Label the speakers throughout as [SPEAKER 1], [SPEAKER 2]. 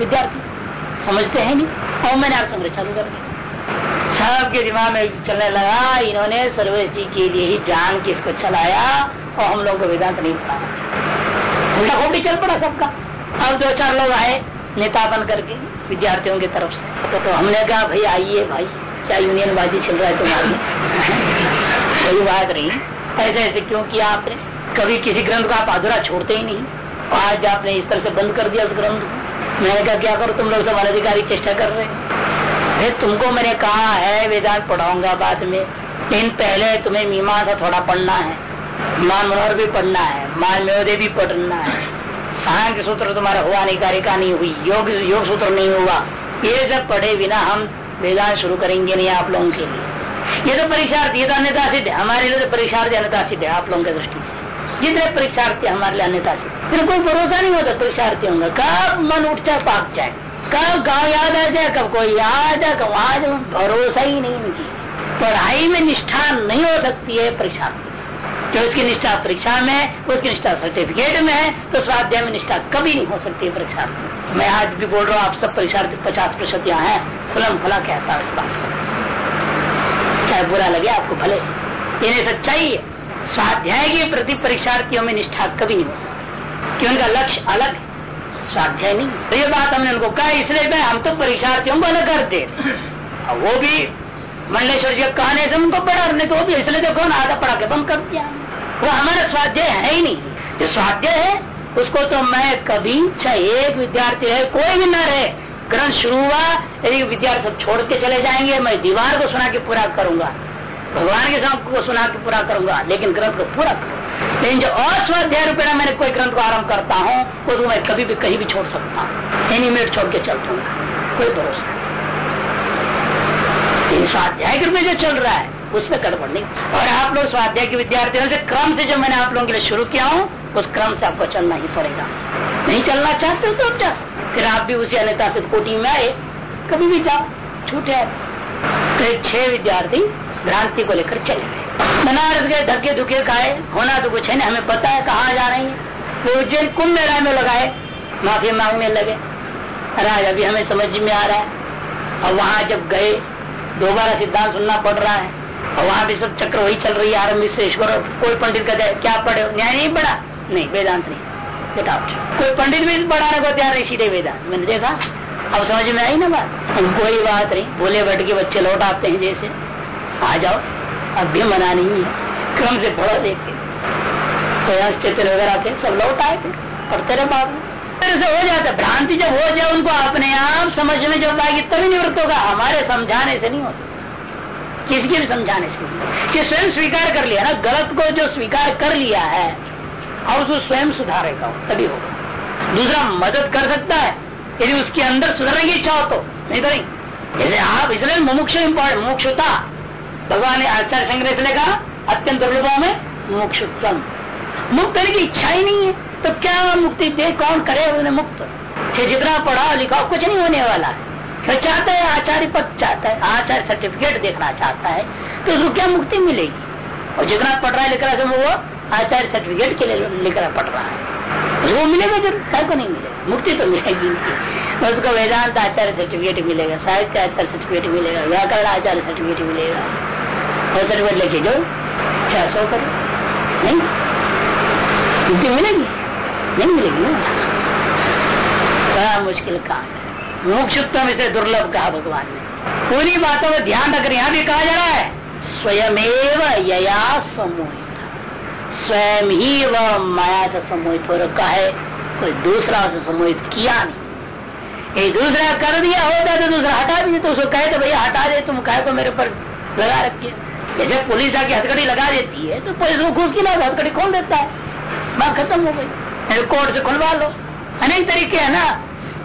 [SPEAKER 1] विद्यार्थी। समझते हैं नहीं? और मैंने आप संग्रह चालू कर दिया सबके दिमाग में चलने लगा इन्होंने सर्वेश जी के लिए ही जान के इसको चलाया और हम लोग को वेदांत नहीं पढ़ाना उल्टा खोटी चल पड़ा सबका। अब दो चार लोग आए नेता बन करके विद्यार्थियों की तरफ़ से। तो, तो हमने कहा भाई आइए भाई क्या यूनियन बाजी चल रहा है तुम्हारी? कोई बात नहीं। ऐसे ऐसे क्यों किया आपने? कभी किसी ग्रंथ को आप अधूरा छोड़ते ही नहीं। आज आपने इस तरह से बंद कर दिया उस ग्रंथ मैंने कहा, क्या करो, तुम लोग सब अनधिकारी चेष्टा कर रहे हैं? तुमको मैंने कहा है, वेदांत पढ़ाऊँगा बाद में। लेकिन पहले तुम्हें मीमांसा थोड़ा पढ़ना है। मान मनोहर भी पढ़ना है, मान मेदे भी पढ़ना है। सांख्य सूत्र तुम्हारा हुआ नहीं, कारिका नहीं हुई, योग योग सूत्र नहीं हुआ। ये सब पढ़े बिना हम वेदांत शुरू करेंगे नहीं आप लोगों के लिए। ये तो परीक्षार्थी, ये तो अन्यता सिद्ध है। हमारे लिए तो परीक्षार्थी अन्यता सिद्ध है, आप लोगों की दृष्टि से। जितने परीक्षार्थी हमारे लिए अन्यता से फिर कोई भरोसा नहीं होता परीक्षार्थी का कब मन उठ जाए पाक जाए। कब गाँव याद आ जाए, कब कोई याद है कब वहाँ भरोसा ही नहीं उनकी। पढ़ाई में निष्ठा नहीं हो सकती है परीक्षार्थी। जो उसकी निष्ठा परीक्षा में उसकी निष्ठा सर्टिफिकेट में है तो स्वाध्याय में निष्ठा कभी नहीं हो सकती है परीक्षा मैं आज भी बोल रहा हूँ, आप सब परीक्षार्थी पचास प्रतिशत यहाँ है। फलम फला कहता है चाहे बुरा लगे, आपको भले। ये सच्चाई है। स्वाध्याय के प्रति परीक्षार्थियों में निष्ठा कभी नहीं हो सकती उनका लक्ष्य अलग स्वाध्याय नहीं। तो ये बात हमने उनको कहा, इसलिए मैं, हम तो परीक्षार्थियों को अलग कर वो भी मंडलेश्वर जी कहने से उनको पढ़ा तो भी इसलिए देखो ना, आधा पढ़ा के बंद कर दिया। वो हमारा स्वाध्याय है ही नहीं। जो स्वाध्याय है, उसको तो मैं कभी चाहे एक विद्यार्थी है कोई भी न रहे, ग्रंथ शुरू हुआ यदि विद्यार्थी सब छोड़ के चले जाएँगे, मैं दीवार को सुना के पूरा करूँगा। भगवान के साथ को सुना के पूरा करूँगा, लेकिन ग्रंथ को पूरा करूँगा लेकिन जो अस्वाध्याय रूपेण मैंने कोई ग्रंथ को आरंभ करता हूँ उसको मैं कभी भी कहीं भी छोड़ सकता हूँ। एनी मिनट छोड़ के चल दूँगा। कोई भरोसा नहीं। स्वाध्याय ग्रुप में जो चल रहा है उसमें गड़बड़ नहीं। और आप लोग स्वाध्याय के विद्यार्थियों से क्रम से जो मैंने आप लोगों के लिए शुरू किया हूँ, उस क्रम से आपको चलना ही पड़ेगा। नहीं चलना चाहते हो तो आप जा फिर आप भी उसी अन्यता से कोटी में आए, कभी भी जाओ, छूटे करीब छह विद्यार्थी भ्रांति को लेकर चले गए। बनारस गए, धक्के धुके खाए, होना तो कुछ है नहीं, हमें पता है कहाँ जा रही है। वो उज्जैन कुंभ मेला में लगाए, माफ़ी मांगने लगे। राज अभी हमें समझ में आ रहा है। और वहाँ जब गए, दोबारा सिद्धांत सुनना पड़ रहा है। और वहाँ भी सब चक्र वही चल रही है आरंभ से ईश्वर कोई पंडित कहते क्या पढ़े न्याय नहीं पढ़ा? नहीं, वेदांत नहीं। गेट कोई पंडित भी पढ़ाने को तैयार नहीं सीधे वेदांत। मैंने देखा। अब समझ में आई ना बात? कोई बात नहीं बोले बैठ के बच्चे लौट आते हैं जैसे। आ जाओ। अब भी मना नहीं है। क्रम से पढ़ो देख तो यहाँ चेतन वगैरह थे सब लौट आए थे, पढ़ते रहे बाद में। से हो जाता भ्रांति जब हो जाए, उनको अपने आप समझ में जब आएगी, तभी निवृत्त होगा। हमारे समझाने से नहीं हो सकता। किसी के भी समझाने से कि स्वयं स्वीकार कर लिया ना, गलत को जो स्वीकार कर लिया है, और उसको स्वयं सुधारेगा तभी होगा। दूसरा, मदद कर सकता है। यदि उसके अंदर सुधरने की इच्छा हो तो नहीं तो नहीं। जैसे आप इसलिए मुमुक्ष इम्पोर्टेंट मोक्षता भगवान ने आचार्य संग्रह ने कहा अत्यंत दुर्लभों में मोक्षुत्तम मुक्त करने की इच्छा ही नहीं है। तो क्या मुक्ति दे, कौन करे उन्हें मुक्त? जितना पढ़ा लिखा कुछ नहीं होने वाला है। क्या चाहता है आचार्य पद, चाहता है आचार्य सर्टिफिकेट देखना चाहता है तो उसको क्या मुक्ति मिलेगी? और जितना पढ़ रहा है, लिख रहा है, वो आचार्य सर्टिफिकेट के लिए लिख रहा, पढ़ रहा है। वो मिलेगा जब क्या को नहीं मिलेगा। मुक्ति तो मिलेगी उसको वेदांत आचार्य सर्टिफिकेट मिलेगा, साहित्य आचार्य सर्टिफिकेट मिलेगा, व्याकरण आचार्य सर्टिफिकेट मिलेगा। और सर्टिफिकेट लेके जो छह सौ कर नहीं? मुक्ति मिलेगी? नहीं मिलेगी ना? बड़ा मुश्किल काम है। मोक्षुत्तम इसे दुर्लभ कहा भगवान ने। पूरी बातों में ध्यान रख यहाँ भी कहा जा रहा है, स्वयमेव यया समोहित। स्वयं ही वह माया से सम्मोहित हो रखा है, कोई दूसरा उसे सम्मोहित किया नहीं। ये दूसरा कर दिया होता तो दूसरा हटा दिया तो उसको कहे तो भैया हटा दे, तुम कहे तो मेरे पर लगा रखिए। जैसे पुलिस आके हथकड़ी लगा देती है तो पुलिस को घूस की हथकड़ी खोल देता है। बात खत्म हो गई। कोर्ट से खुलवा लो। अनेक तरीके है ना।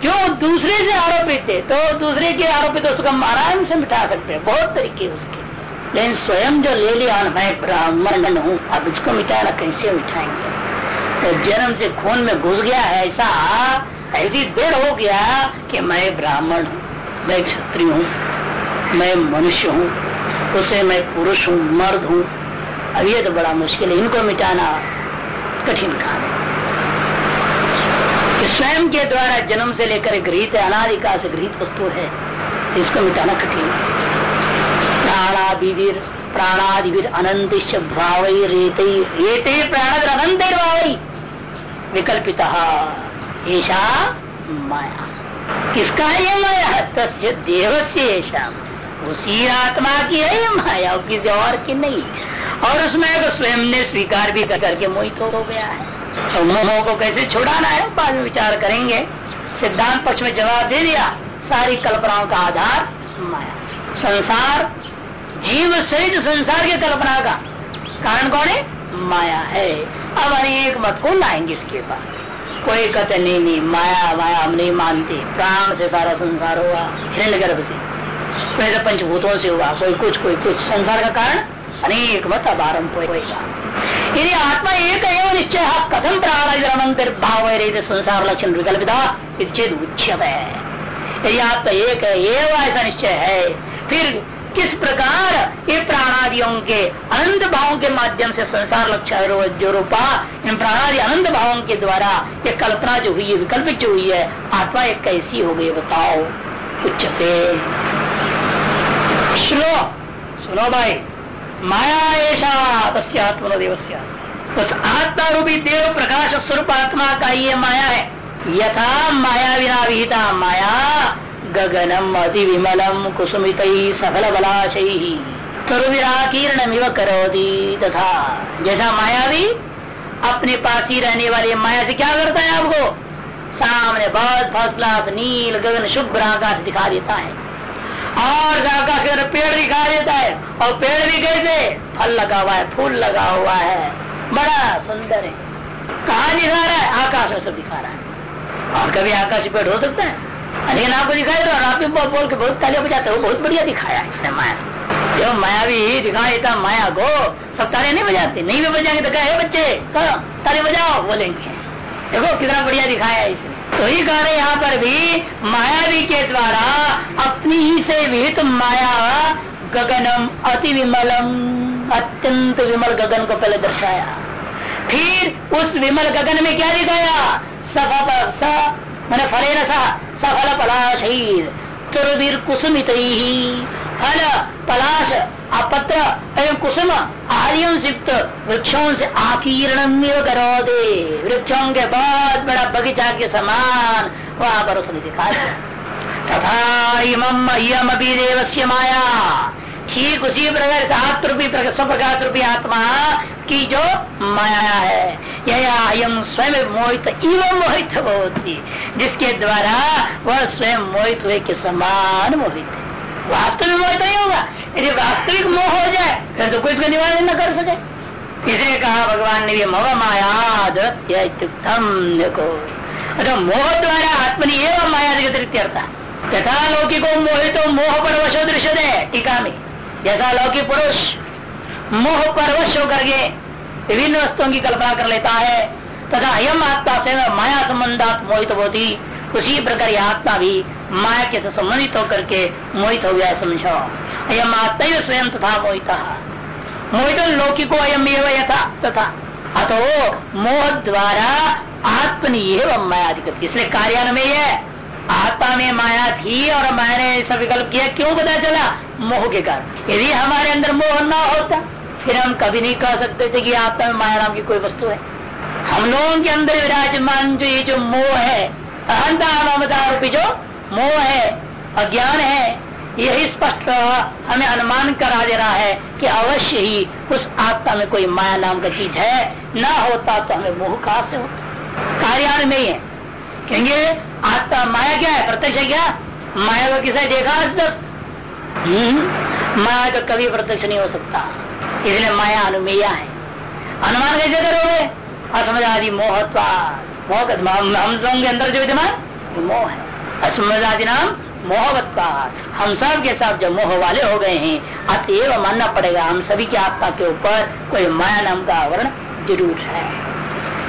[SPEAKER 1] जो दूसरे से आरोपित है तो दूसरे के आरोपी आरोपित उसको आराम से मिटा सकते हैं। बहुत तरीके उसके। लेकिन स्वयं जो ले लिया मैं ब्राह्मण हूँ अब उसको मिटाना कैसे मिटाएँगे? तो जन्म से खून में घुस गया है, ऐसा ऐसी देर हो गया कि मैं ब्राह्मण हूँ, मैं क्षत्रिय हूँ, मैं मनुष्य हूँ। उसे मैं पुरुष हूँ, मर्द हूँ। अब ये तो बड़ा मुश्किल है, इनको मिटाना कठिन काम है। स्वयं के द्वारा जन्म से लेकर गृहित अनादिकाल से गृहित वस्तु है, इसको मिटाना कठिन प्राणादिवीर प्राणादिवीर अनंत भाव रेत रेते प्राणाद अनंत भाव विकल्पिता। ऐसा माया। किसका है ये माया? तस्य देव से ऐसा उसी आत्मा की है माया किसी और की नहीं। और उसमें तो स्वयं ने स्वीकार भी करके मोहित हो गया है। तो मोह को कैसे छुड़ाना है? बाद में विचार करेंगे। सिद्धांत पक्ष में जवाब दे दिया, सारी कल्पनाओं का आधार माया। संसार, जीव सहित संसार की कल्पना का कारण कौन है? माया है। अब अनेक मत को लाएँगे इसके बाद? कोई कहते नहीं नहीं, माया माया हम नहीं मानते। प्राण से सारा संसार हुआ हिरण्य गर्भ से। तो पंचभूतों से हुआ कोई कुछ कोई कुछ संसार का कारण अनेक मत अब आरंभ होगा यदि आत्मा एक एवं निश्चय कथम प्राण भाव संसार लक्षण विकल्पिता चेत है। यदि आत्मा एक एवं ऐसा निश्चय है, फिर किस प्रकार ये प्राणादियों के अनंत भावों के माध्यम से संसार लक्षण जो रूपा, इन प्राणादि अनंत भावों के द्वारा ये कल्पना जो हुई है विकल्पित जो हुई है, आत्मा एक कैसी हो गई, बताओ। उच्चते। सुनो सुनो भाई, माया ऐसा तस्यात्मनो देवस्य। उस आत्मा रूपी देव प्रकाश स्वरूप आत्मा का ये माया है। यथा माया विना विहिता माया गगनम अति विमलम कुसुमित सफल बलाशय तरुविराकीर्णमिव करोदी तथा। जैसा मायावी, अपने पास ही रहने वाले माया से क्या करता है आपको? सामने बहुत फसला नील, गगन, शुभ्र आकाश दिखा देता है। और आकाश के पेड़ दिखा देता है। और पेड़ भी कैसे? फल लगा हुआ है फूल लगा हुआ है। बड़ा सुंदर है। कहा दिखा रहा है आकाश में सब दिखा रहा है। और कभी आकाश पेड़ हो सकता है? लेकिन आपको दिखाई दे रहा आप बोल, बोल के बहुत तालियाँ बजाते हो बहुत बढ़िया दिखाया इसने माया। जो माया भी दिखा देता माया को सब ताले नहीं बजाते नहीं भी बजाएँगे तो कहे बच्चे ताले बजाओ बोलेंगे। देखो कितना बढ़िया दिखाया इसने। तो ही कह रहे यहाँ पर भी मायावी के द्वारा अपनी ही से विहित माया गगनम अति विमलम, अत्यंत विमल गगन को पहले दर्शाया। फिर उस विमल गगन में क्या दिखाया? सफ़ा मैंने फले न सा, सफल पलाशीर तुरवीर कुसुमित फल, पलाश, अपत्र, एवं कुसुम, आर्यों युक्त वृक्षों से आकीर्ण करो दे वृक्षों के बहुत बड़ा बगीचा के समान वहाँ पर उसने दिखाया तथा इमम अभी देवस्य माया। ठीक उसी प्रकार आत्म रूपी स्वप्रकाश रूपी आत्मा की जो माया है यह स्वयं मोहित, इव मोहित होती। जिसके द्वारा वह स्वयं मोहित हुए के समान मोहित है। वास्तविक मोहित नहीं होगा। यदि वास्तविक मोह हो जाए, फिर तो कोई इसका निवारण न कर सके। इसे कहा भगवान ने भी मोह मायाद देखो। अच्छा मोह द्वारा आत्मनि एवं माया अतिरिक्त तथा लौकिको मोहित मोह पर वशो दृश्य दे टीका में जैसा लौकिक पुरुष मोह परवश होकर के विभिन्न वस्तुओं की कल्पना कर लेता है, तथा अयम आत्मा से माया संबंधात मोहित होती, उसी प्रकार आत्मा भी माया के संबंधित होकर के मोहित हो गया, समझो। अयम आत्मा स्वयं तथा मोहित। मोहित लौकिको अयम एवं यथा तथा। अतो मोह द्वारा आत्मनि एवं माया अधिक इसलिए कार्यान्वय है। आत्मा में माया थी और माया ने ऐसा विकल्प किया, क्यों पता चला? मोह के कारण। यदि हमारे अंदर मोह न होता, फिर हम कभी नहीं कह सकते थे कि आत्मा में माया नाम की कोई वस्तु है। हम लोगों के अंदर विराजमान जो ये जो मोह है, अहंता रूपी जो मोह है अज्ञान है यही स्पष्ट हमें अनुमान करा दे रहा है कि अवश्य ही उस आत्मा में कोई माया नाम का चीज़ है न होता तो हमें मोह कहा से होता? कार्यान में ही है। कहेंगे आत्मा माया क्या है? प्रत्यक्ष है क्या? माया को किसे देखा आज तक? हम्म, माया तो कभी प्रत्यक्ष नहीं हो सकता। इसलिए माया अनुमेया है। अनुमान कैसे करोगे? असमझ आदि मोहत्वा मोह हम के अंदर जो विद्यमान मोह है। असमझ आदि नाम मोहवत्ता। हम सब के साथ जो मोह वाले हो गए हैं, अतएव मानना पड़ेगा हम सभी के आत्मा के ऊपर कोई माया नाम का आवरण ज़रूर है।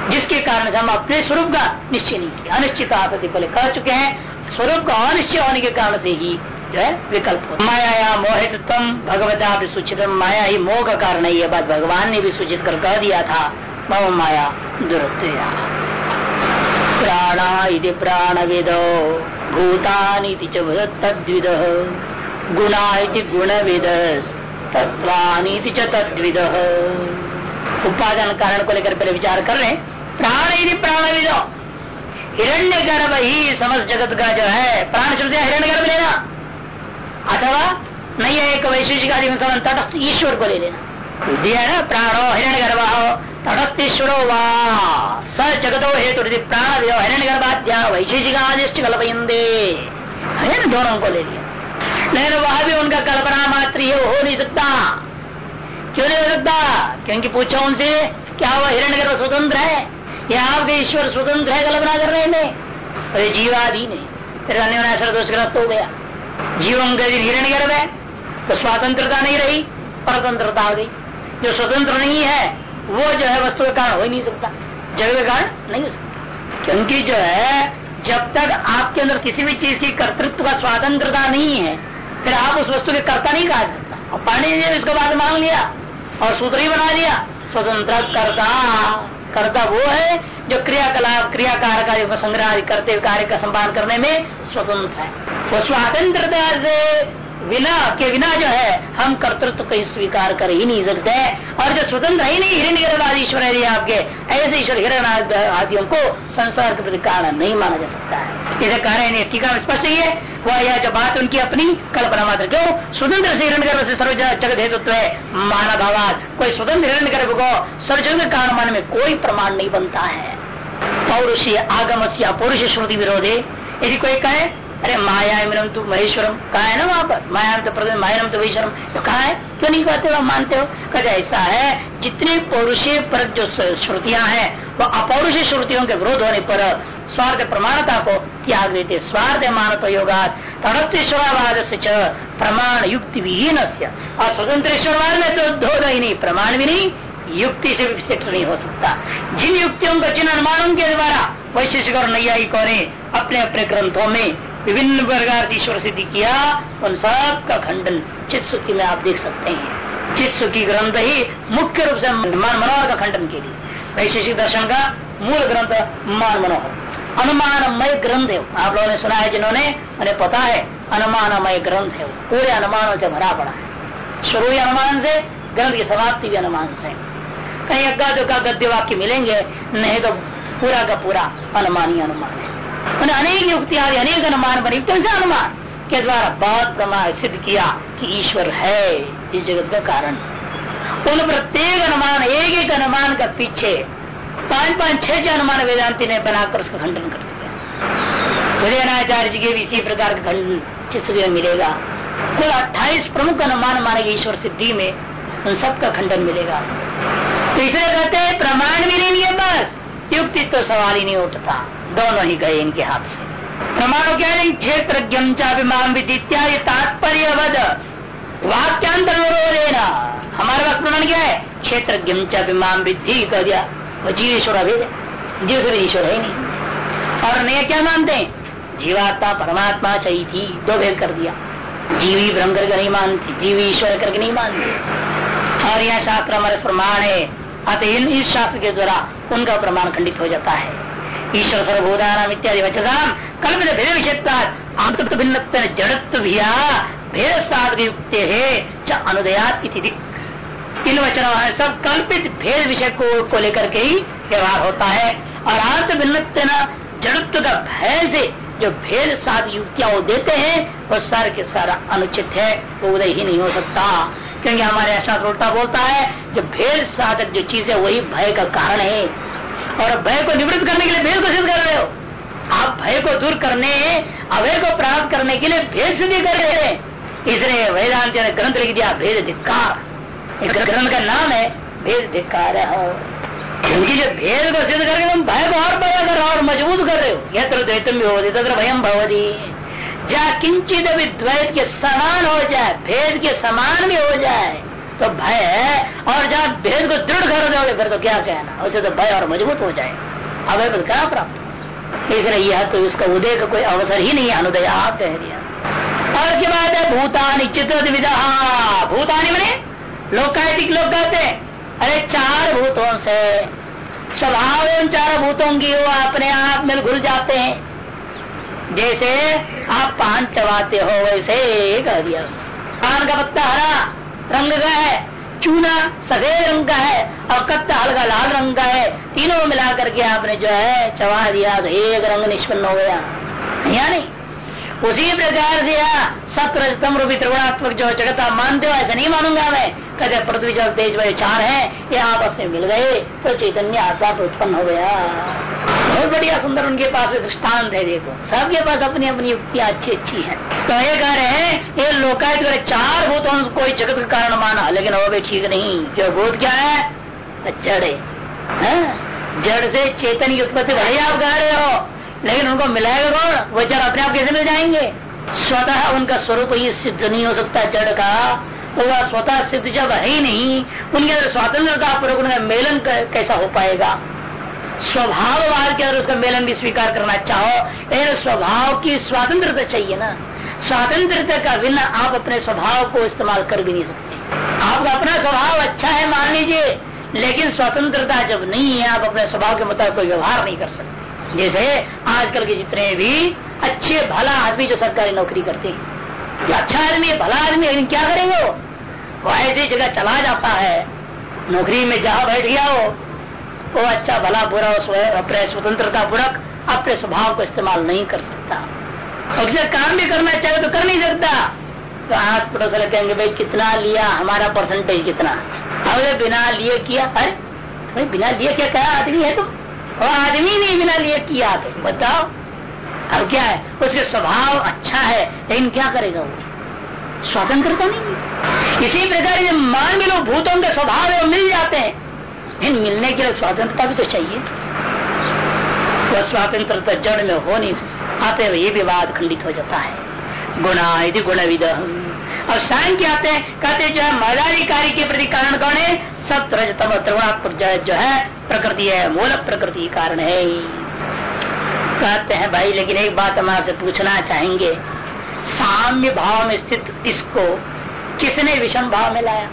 [SPEAKER 1] जिसके कारण हम अपने स्वरूप का निश्चय नहीं किया, अनिश्चित आसति पहले कह चुके हैं। स्वरूप का अनिश्चय होने के कारण से ही जो है विकल्प माया या मोहित तम भगवता सूचित माया ही मोह का कारण है ये बात भगवान ने भी सूचित कर कह दिया था। मम माया दुरत्या प्राणा प्राण विद भूतानी तद्विद। गुणा गुणविद तत्वानी तद्विद। उपादान कारण को लेकर पहले विचार कर रहे प्राण यदि प्राणविद हिरण्य गर्भ ही समस्त जगत का जो है, प्राण शब्द हिरण्य गर्भ लेना। अथवा नहीं है एक वैशिष्ट आदि ईश्वर को ले लेना। है ना? प्राणो हिरण्य गर्भ तटस्थ ईश्वरो वा स जगतो हेतु प्राण हिरण्य गर्भाद्या वैशिष्ट आदिष्ट कल्पयंदे है ना दोनों को ले लिया। लेकिन वह भी उनका कल्पना मात्र ही हो नहीं सकता। क्यों नहीं हो सकता? क्योंकि पूछो उनसे, क्या वह हिरण्य गर्भ स्वतंत्र है? या आपके ईश्वर स्वतंत्र है कल्पना कर रहे अरे जीवादि ने। फिर अन्य असर दोषग्रस्त हो गया। जीवों का दिन हिरण्य गर्भ है। तो स्वतंत्रता नहीं रही, परतंत्रता हो गई। जो स्वतंत्र नहीं है वो जो है वस्तु का कारण हो ही नहीं सकता। जगह का कारण नहीं हो सकता। क्योंकि जो है, जब तक आपके अंदर किसी भी चीज़ की कर्तृत्व का स्वतंत्रता नहीं है, फिर आप उस वस्तु के कर्ता नहीं कहा सकता। और पाणी ने इसको बाद मान लिया और सूत्र ही बना लिया, स्वतंत्र कर्ता। कर्ता वो है जो क्रियाकलाप क्रियाकार का संग्रह करते कार्य का संपादन करने में स्वतंत्र है। वो स्वतंत्रता से बिना के बिना जो है, हम कर्तृत्व कहीं स्वीकार कर ही नहीं सकते। और जो स्वतंत्र ही नहीं हिरण्य गर्भ ईश्वर है आपके, ऐसे ईश्वर हिरण आदियों को संसार के प्रति कारण नहीं माना जा सकता है। इसे कारण टीका में स्पष्ट ही है, वह यह जो बात उनकी अपनी कल्पना मात्र क्यों? स्वतंत्र से हिरण गर्भ से सर्व जगत हेतुत्व है मानभावाद कोई स्वतंत्र हिरण गर्भ को सर्वजन कारण मानने में कोई प्रमाण नहीं बनता है। पौरुषी आगम से पौरुष श्रुति विरोधे। यदि कोई कहे अरे माया मिनम तो महेश्वरम कहा है ना वहाँ पर? माया तो प्रदेश मायाम तो महेश्वरम तो कहा है? क्यों नहीं कहते हो मानते हो? कहते ऐसा है, जितने पौरुषे पर जो श्रुतियाँ हैं, वो अपौरुष श्रुतियों के विरोध होने पर स्वार्थ प्रमाणता को त्याग देते स्वार्थ मानव योगा तड़त्ववाद से प्रमाण युक्ति विहीन और स्वतंत्र ईश्वरवाद में तो दो नहीं, प्रमाण भी नहीं, युक्ति से विशिष्ट नहीं हो सकता। जिन युक्तियों का जिन अनुमानों के द्वारा, वैशिष्ट और नैयायिकों ने अपने अपने ग्रंथों में विभिन्न प्रकार से ईश्वर सिद्धि किया, उन सब का खंडन चित सुखी में आप देख सकते हैं। चित सुखी ग्रंथ ही मुख्य रूप से मान मनोहर का खंडन के लिए। वैशेषिक दर्शन का मूल ग्रंथ मान मनोहर अनुमानमय ग्रंथ है आप लोगों ने सुना है जिन्होंने, उन्हें पता है, अनुमानमय ग्रंथ है पूरे अनुमानों से भरा पड़ा है। शुरू ही अनुमान से, ग्रंथ की समाप्ति भी अनुमान से। कहीं अग्गा जो का गद्य वाक्य मिलेंगे, नहीं तो पूरा का पूरा अनुमान ही अनुमान है। उन्हें अनेक युक्तियाँ अनेक अनुमान बने। युक्ति से अनुमान? के द्वारा बहुत प्रमाण सिद्ध किया कि ईश्वर है, इस जगत का कारण। उन प्रत्येक अनुमान एक एक अनुमान का पीछे पाँच पाँच छह छह अनुमान वेदांति ने बनाकर उसका खंडन कर दिया। हृदयनाचार्य जी के भी इसी प्रकार का खंडन चित्त मिलेगा। कुल अट्ठाईस प्रमुख अनुमान मानेगा ईश्वर सिद्धि में, उन सबका खंडन मिलेगा। तो इसलिए कहते हैं, प्रमाण भी नहीं है बस, युक्ति तो सवाल ही नहीं उठता। दोनों ही गए इनके हाथ से। प्रमाण क्या है क्षेत्र इत्यादि तात्पर्य वाक्यांतर देना हमारे पास प्रमाण क्या है? क्षेत्र चाभिमान विधि कह दिया। वो जीव ईश्वर अभेद से ईश्वर है नहीं। और नया क्या मानते हैं? जीवात्मा परमात्मा चाहिए थी, दो भेद कर दिया। जीवी ब्रह्म करके नहीं मानते, जीवी ईश्वर करके नहीं मानते। और यह शास्त्र हमारे प्रमाण है। अतः इस शास्त्र के द्वारा उनका प्रमाण खंडित हो जाता है। ईश्वर सर्वभूतान इत्यादि वचनाम कल्पित भेद विषय भिन्न जड़त्व भेद साधक युक्त है च इन वचनों है। सब कल्पित भेद विषय को, को लेकर के ही व्यवहार होता है। और आंत भिन्न जड़त्व का भय से जो भेद साध युक्तियाँ वो देते हैं वो सारे के सारा अनुचित है। वो उदय ही नहीं हो सकता। क्योंकि हमारे ऐसा बोलता है जो भेद साधक जो चीज़ है वही भय का कारण है। और भय को निवृत्त करने के लिए भेद सिद्ध कर रहे हो। आप भय को दूर करने, अभय को प्राप्त करने के लिए भेद सिद्धि कर रहे हैं। इसलिए वेदांत ने ग्रंथ लिख दिया, भेद धिक्कार। ग्रंथ का नाम है भेद धिक्कार क्योंकि जो भेद को सिद्ध करके तुम भय को और बड़ा कर और मज़बूत कर रहे हो। यत्र द्वैतम भी होती तत्र भयम भवती। जहाँ किंचित भी द्वैत के समान हो जाए, भेद के समान भी हो जाए तो भय है, और जहाँ भेद को दृढ़ कर दोगे फिर तो क्या कहना? उसे तो भय और मज़बूत हो जाए अभय पद क्या प्राप्त इसलिए यह तो उसका उदय का कोई अवसर ही नहीं अनुदय आप कह दिया और उसके बाद है, भूतानी चित्र विधा भूतानी बने कहते लोग कहते अरे चार भूतों से, स्वभाव एवं चार भूतों की वो अपने आप में घुल जाते हैं। जैसे आप पान चबाते हो, वैसे कह दिया पान का पत्ता हरा रंग का है, चूना सफ़ेद रंग का है, और कत्ता हल्का लाल रंग का है। तीनों मिला करके आपने जो है, चबा दिया तो एक रंग निष्पन्न हो गया। या नहीं? उसी प्रकार से सत्रजतम रूपी त्रिगुणात्मक जो जगत मानते हो, ऐसा नहीं मानूँगा मैं। कहते पृथ्वी जल तेज वे चार है, ये आपस में मिल गए तो चैतन्य आत्मा उत्पन्न हो गया। बहुत बढ़िया सुंदर उनके पास दृष्टांत है, देखो। सबके पास अपनी अपनी युक्तियाँ अच्छी अच्छी है। तो ये कह रहे हैं, ये लोकायत करे चार भूत कोई जगत का कारण माना, लेकिन वो भी ठीक नहीं। क्यों भूत क्या है? जड़ है। जड़ से चेतन की उत्पत्ति भाई आप कह रहे हो, लेकिन उनको मिलाएगा कौन? वो जड़ अपने आप कैसे मिल जाएँगे? स्वतः उनका स्वरूप ही सिद्ध नहीं हो सकता जड़ का। तो वह स्वतः सिद्ध जब है ही नहीं, उनके अंदर स्वतंत्रता पूर्वक उनका मेलन कैसा हो पाएगा? स्वभाववाद के अंदर उसका मेलन भी स्वीकार करना चाहो, लेकिन स्वभाव की स्वतंत्रता चाहिए ना। स्वतंत्रता का बिना आप अपने स्वभाव को इस्तेमाल कर भी नहीं सकते। आपका अपना स्वभाव अच्छा है, मान लीजिए, लेकिन स्वतंत्रता जब नहीं है, आप अपने स्वभाव के मुताबिक कोई व्यवहार नहीं कर सकते। जैसे आजकल के जितने भी अच्छे, भला आदमी जो सरकारी नौकरी करते हैं। अच्छा आदमी है भला आदमी, लेकिन क्या करेंगे वो ऐसी जगह चला जाता है। नौकरी में जहाँ बैठ गया हो वो अच्छा भला, बुरा अपने स्वतंत्रता पूर्वक अपने स्वभाव को इस्तेमाल नहीं कर सकता। और काम भी करना चाहे तो कर नहीं सकता। तो आज पड़ोस कहेंगे, भाई, कितना लिया? हमारा परसेंटेज कितना? अरे बिना लिए किया। अरे बिना लिए क्या क्या आदमी है तुम? वो आदमी ने बिना लिए किया तो बताओ। अब क्या है? उसके स्वभाव अच्छा है, लेकिन क्या करेगा वो? स्वतंत्रता नहीं इसी प्रकार जब मान भी लोग भूतों के स्वभाव मिल जाते हैं। लेकिन मिलने के लिए स्वतंत्रता भी तो चाहिए। वह स्वतंत्रता जड़ में हो नहीं आते हुए ये विवाद खंडित हो जाता है। गुणा यदि गुण विद और सांख्य आते हैं? कहते जो है, मदाधिकारी के प्रति कारण कौन है? सत रजतम त्रिगुणात्मक जो है, प्रकृति है, मूल प्रकृति कारण है। कहते हैं, भाई, लेकिन एक बात हम आपसे पूछना चाहेंगे। साम्य भाव में स्थित इसको किसने विषम भाव में लाया?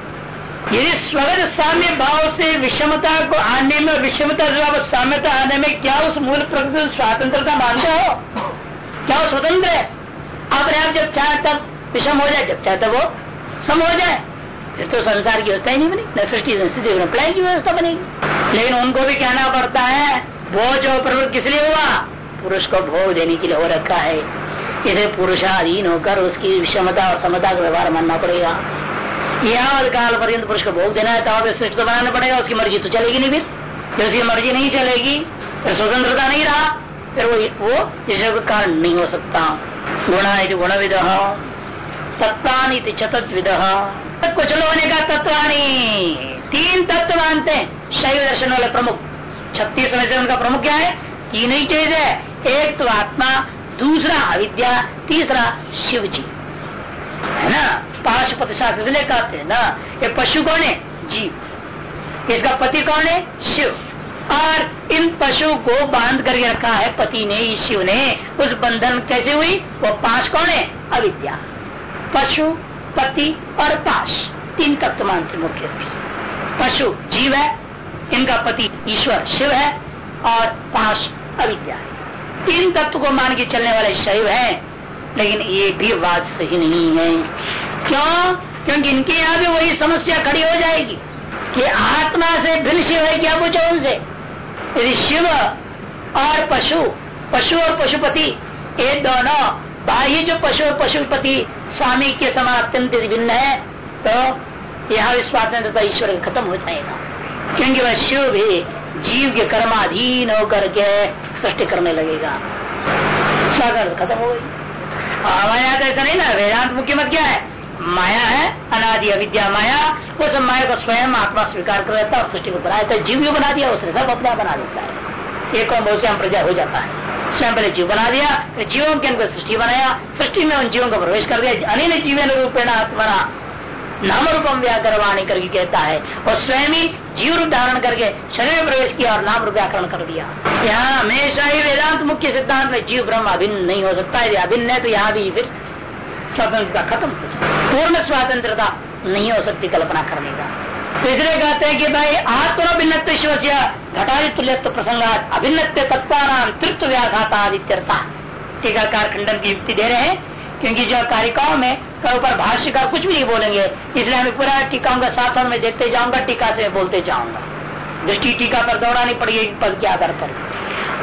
[SPEAKER 1] यदि स्वगत साम्य भाव से विषमता को आने में विषमता जब साम्यता आने में क्या उस मूल प्रकृति स्वतंत्रता मानते हो? क्या वो स्वतंत्र है? अपने आप जब चाहे तब विषम हो जाए, जब चाहे तब वो सम हो जाए। फिर तो संसार की व्यवस्था ही नहीं बनी, न सृष्टि स्थिति प्रलय की व्यवस्था बनेगी। लेकिन उनको भी कहना पड़ता है? वो जो प्रवृत्त किस लिए हुआ? पुरुष को भोग देने के लिए हो रखा है। इसे पुरुषाधीन होकर उसकी विषमता और समता का व्यवहार मानना पड़ेगा। यहाँ काल पर्यंत पुरुष को भोग देना है तो सृष्टि तो बनाना पड़ेगा, उसकी मर्ज़ी तो चलेगी नहीं फिर। जब उसकी मर्ज़ी नहीं चलेगी, फिर स्वतंत्रता नहीं रहा, फिर वो वो ईश्वर कारण नहीं हो सकता। गुणा यदि गुण विद तत्वानी चतत विद कुछ लोगों ने कहा तत्वानी तीन तत्व मानते हैं, शैव दर्शन वाले प्रमुख। छत्तीस में से उनका प्रमुख क्या है? तीन ही चीज़ है, एक तो आत्मा, दूसरा अविद्या, तीसरा शिव जी ना पाशुपत शास्त्र इसलिए कहते हैं ना, ये पशु कौन है? जीव। इसका पति कौन है? शिव। और इन पशु को बाँध करके रखा है पति ने शिव ने। उस बंधन कैसे हुई? वो पाश कौन है? अविद्या। पशु, पति और पाश तीन तत्व मानते मुख्य रूप से। पशु जीव है, इनका पति ईश्वर शिव है, और पाश अविद्या है। तीन तत्व को मान के चलने वाले शैव है। लेकिन ये भी बात सही नहीं है। क्यों? क्योंकि इनके यहाँ भी वही समस्या खड़ी हो जाएगी कि आत्मा से भिन्न शिव है क्या पूछो उनसे? यदि शिव और पशु पशु और पशुपति, ये दोनों बाह्य जो पशु और पशुपति स्वामी के समान अत्यंत भिन्न है तो यह स्वातंत्रता ईश्वर खत्म हो जाएगा। क्योंकि वह शिव भी जीव के कर्माधीन होकर के सृष्टि करने लगेगा। सागर खत्म हो गई। तो ऐसा नहीं ना? वेदांत मुख्य मत क्या है? माया है, अनादि अविद्या माया उस माया को स्वयं आत्मा स्वीकार कर लेता है सृष्टि को बनाया था जीव भी बना दिया, उसने सब अपना बना देता है। एक और बहुत से प्रजा हो जाता है। स्वयं पहले जीव बना दिया, फिर जीवों के अंदर सृष्टि बनाया, सृष्टि में उन जीवों को प्रवेश कर दिया। अनिल जीवन रूपेण आत्मा नाम रूपम व्याकरवाणी करके कहता है और स्वयं ही जीव रूप धारण करके शरीर में प्रवेश किया और नाम रूप व्याकरण कर दिया। यहाँ हमेशा ही वेदांत मुख्य सिद्धांत में जीव ब्रह्म अभिन्न नहीं हो सकता। यदि अभिन्न है तो यहाँ भी फिर स्वतंत्रता खत्म हो जाए पूर्ण स्वतंत्रता नहीं हो सकती कल्पना करने का। तो इसलिए कहते हैं कि भाई आत्म भिन्न शिव से तुल्य प्रसंगात अभिन्न तत्व नाम तृत्व व्याघाता आदित्यता टीकाकार खंडन की युक्ति दे रहे हैं। क्योंकि जो कारिकाओं में ऊपर भाष्यकार कुछ भी नहीं बोलेंगे, इसलिए हमें पूरा टीकाओं का साथ में देखते जाऊँगा, टीका से बोलते जाऊँगा। दृष्टि टीका पर दौड़ानी पड़ेगी पद के आधार पर।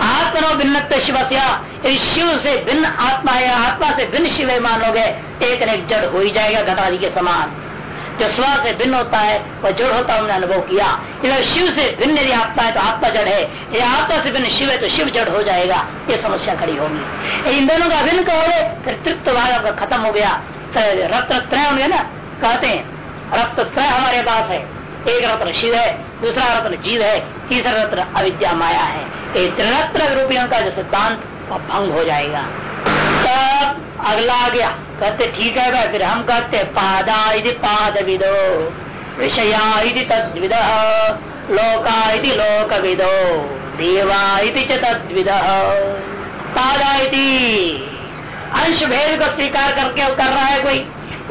[SPEAKER 1] आत्मा भिन्न शिव से शिव से भिन्न आत्मा है, आत्मा से भिन्न शिव मानोगे एक न एक जड़ हो ही जाएगा घटादी के समान। जो से भिन्न होता है वह जड़ होता है, हमने अनुभव किया। इधर शिव से भिन्न यदि आत्मा है तो आत्मा जड़ है। यदि आत्मा से भिन्न शिव है तो शिव जड़ हो जाएगा। ये समस्या खड़ी होगी। इन दोनों का अभिन्न कहोगे फिर तृप्त भाग आपका खत्म हो गया। रत्न त्रय होंगे ना, कहते हैं, रक्त त्रय हमारे पास है। एक रत्न शिव है, दूसरा रत्न जीव है, तीसरा रत्न अविद्या माया है। ये त्रिरत्न रूपियों का जो सिद्धांत भंग हो जाएगा। तब अगला गया। कहते, ठीक है फिर हम कहते, पादा पाद विदो विषया तद्विद, लोका लोक विदो देवा तद्विद। पादा अंश भेद को स्वीकार करके कर रहा है कोई।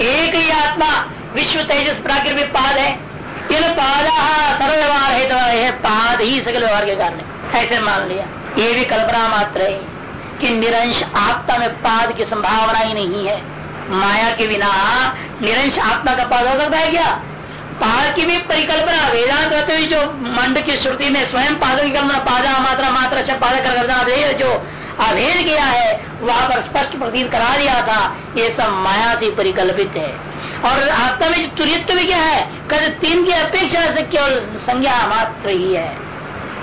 [SPEAKER 1] एक ही आत्मा विश्व तेजस प्राकृतिक पाद है। इन पादा सर्वव्यवहार है तो यह पाद ही सकल व्यवहार के कारण ऐसे मान लिया। ये भी कल्पना मात्र है कि निरंश आत्मा में पाद की संभावना ही नहीं है। माया के बिना निरंश आत्मा का पाद हो सकता है क्या? पाद की भी परिकल्पना, वेदांत रहते हुए जो मंड की श्रुति में स्वयं पाद की कल्पना, पादा मात्रा मात्रा से पाद कर जो अभेद गया है, वहाँ पर स्पष्ट प्रतीत करा दिया था, ये सब माया से परिकल्पित है। और आत्मा में तुरित्व भी क्या है, कद तीन की अपेक्षा से केवल संज्ञा मात्र ही है।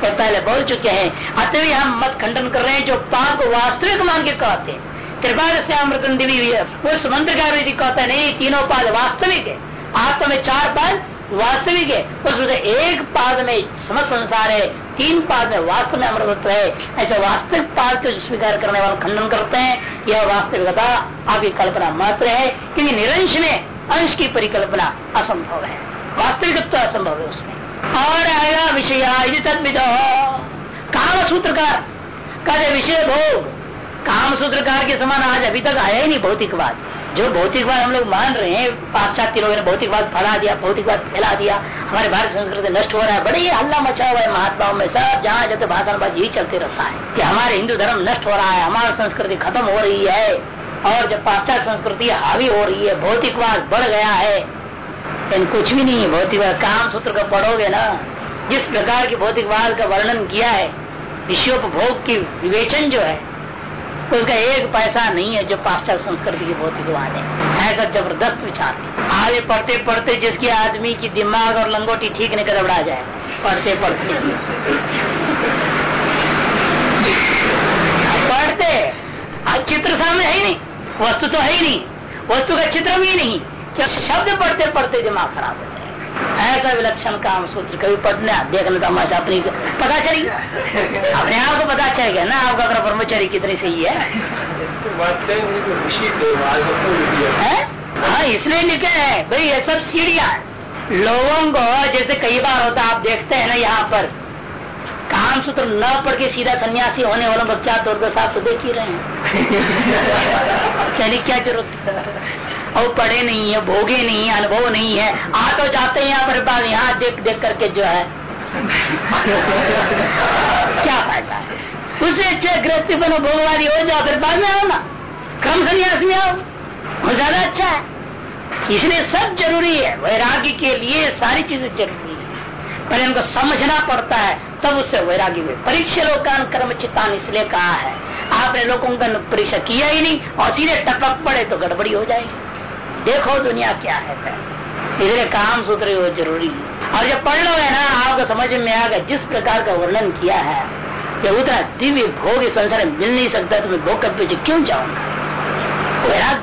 [SPEAKER 1] ये पहले बोल चुके हैं अतः हम मत खंडन कर रहे हैं, जो पाप वास्तविक मान के कहते हैं। कृपा देवी उस मंत्र का भी कहता है, नहीं, तीनों पाद वास्तविक है। आत्मा में चार पाद वास्तविक है। उसमें से एक पाद में समस्त संसार है, तीन पाद में वास्तव में अमृतत्व है। ऐसे वास्तविक पाद को स्वीकार करने वाले खंडन करते हैं? यह वास्तविकता आपकी कल्पना मात्र है, क्योंकि निरंश में अंश की परिकल्पना असंभव है। वास्तविकत्व असंभव है उसमें। और आएगा विषय काम सूत्रकार कहते विषय भोग। काम सूत्रकार के समान आज अभी तक आया ही नहीं भौतिकवाद। जो भौतिकवाद हम लोग मान रहे हैं, पाश्चात्य लोगों ने भौतिकवाद फैला दिया, भौतिकवाद फैला दिया, हमारे भारत संस्कृति नष्ट हो रहा है, बड़े हल्ला मचा हुआ है महात्माओं में, सब जहाँ जाते भाषणबाजी यही चलते रहता है कि हमारे हिंदू धर्म नष्ट हो रहा है, हमारी संस्कृति खत्म हो रही है, और जब पाश्चात्य संस्कृति हावी हो रही है, भौतिकवाद बढ़ गया है, लेकिन कुछ भी नहीं, भौतिकवाद काम सूत्र का पढ़ोगे ना, जिस प्रकार की भौतिकवाद का वर्णन किया है विश्वोपभोग की विवेचन जो है उसका एक पैसा नहीं है, जो पाश्चात्य संस्कृति की भौतिकवाद है ऐसा ज़बरदस्त विचार। आगे पढ़ते पढ़ते जिसके आदमी की दिमाग और लंगोटी ठीक नहीं गड़बड़ा जाए। पढ़ते पढ़ते। पढ़ते चित्र सामने है ही नहीं। वस्तु तो है ही नहीं। वस्तु का चित्र भी नहीं। शब्द पढ़ते पढ़ते दिमाग खराब हो ऐसा विलक्षण काम सूत्र? कभी पढ़ने देखने मज़ा अपनी पता चली? अपने आप को पता चल गया ना आपका अगर ब्रह्मचर्य कितनी सही है हाँ। इसलिए लिखे है। भाई, ये सब सीढ़िया लोगों को, जैसे कई बार होता आप देखते हैं ना यहाँ पर, काम सूत्र न पढ़ के सीधा सन्यासी होने वालों को क्या दौर साथ तो देख ही रहे हैं। चलिए क्या ज़रूरत और पढ़े नहीं है, भोगे नहीं है, अनुभव नहीं है। आ तो जाते हैं यहाँ पर बात यहाँ देख देख करके जो है। क्या फ़ायदा है? उससे अच्छे गृहस्थी बनो भोगवादी हो जाओ, फिर बाद में आओ ना। क्रम संन्यास में आओ। वो ज़्यादा अच्छा है। इसलिए सब ज़रूरी है, वैराग्य के लिए सारी चीज़ें ज़रूरी है। पर इनको समझना पड़ता है, तब उससे वैराग्य में परीक्षा लोकान कर्म चितान इसलिए कहा है। आपने लोगों का परीक्षा किया ही नहीं, और सीधे टपक पड़े तो गड़बड़ी हो जाएगी। देखो दुनिया क्या है इसलिए काम सूत्र वो ज़रूरी है। और जब पढ़ लो है ना, आपको समझ में आ गया जिस प्रकार का वर्णन किया है जब उतना दिव्य भोग इस संसार में मिल नहीं सकता तो मैं भोग कर पीछे क्यों जाऊँगा?